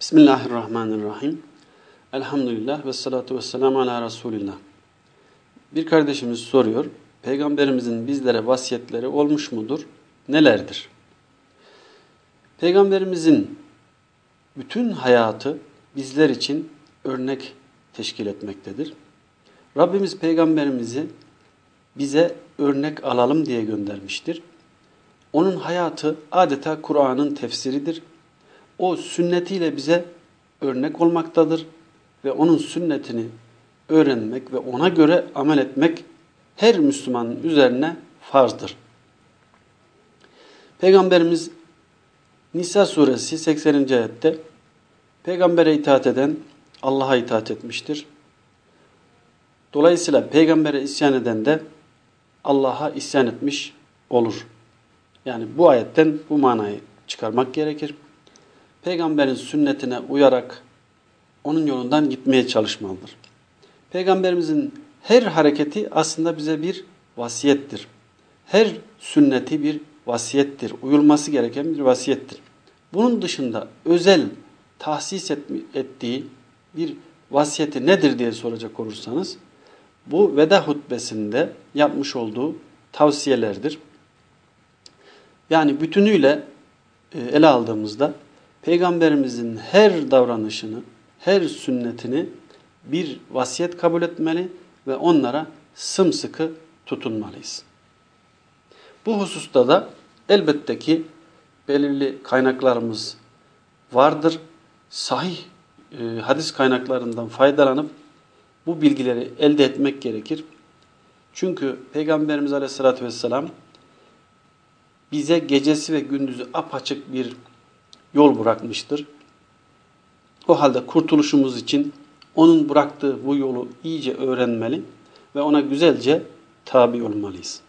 Bismillahirrahmanirrahim. Elhamdülillah ve salatu ve selamu ala Resulillah. Bir kardeşimiz soruyor. Peygamberimizin bizlere vasiyetleri olmuş mudur? Nelerdir? Peygamberimizin bütün hayatı bizler için örnek teşkil etmektedir. Rabbimiz peygamberimizi bize örnek alalım diye göndermiştir. Onun hayatı adeta Kur'an'ın tefsiridir o sünnetiyle bize örnek olmaktadır ve onun sünnetini öğrenmek ve ona göre amel etmek her Müslümanın üzerine farzdır. Peygamberimiz Nisa suresi 80. ayette peygambere itaat eden Allah'a itaat etmiştir. Dolayısıyla peygambere isyan eden de Allah'a isyan etmiş olur. Yani bu ayetten bu manayı çıkarmak gerekir peygamberin sünnetine uyarak onun yolundan gitmeye çalışmalıdır. Peygamberimizin her hareketi aslında bize bir vasiyettir. Her sünneti bir vasiyettir. Uyulması gereken bir vasiyettir. Bunun dışında özel tahsis ettiği bir vasiyeti nedir diye soracak olursanız bu veda hutbesinde yapmış olduğu tavsiyelerdir. Yani bütünüyle e, ele aldığımızda Peygamberimizin her davranışını, her sünnetini bir vasiyet kabul etmeli ve onlara sımsıkı tutunmalıyız. Bu hususta da elbette ki belirli kaynaklarımız vardır. Sahih e, hadis kaynaklarından faydalanıp bu bilgileri elde etmek gerekir. Çünkü Peygamberimiz Aleyhisselatü Vesselam bize gecesi ve gündüzü apaçık bir yol bırakmıştır. O halde kurtuluşumuz için onun bıraktığı bu yolu iyice öğrenmeli ve ona güzelce tabi olmalıyız.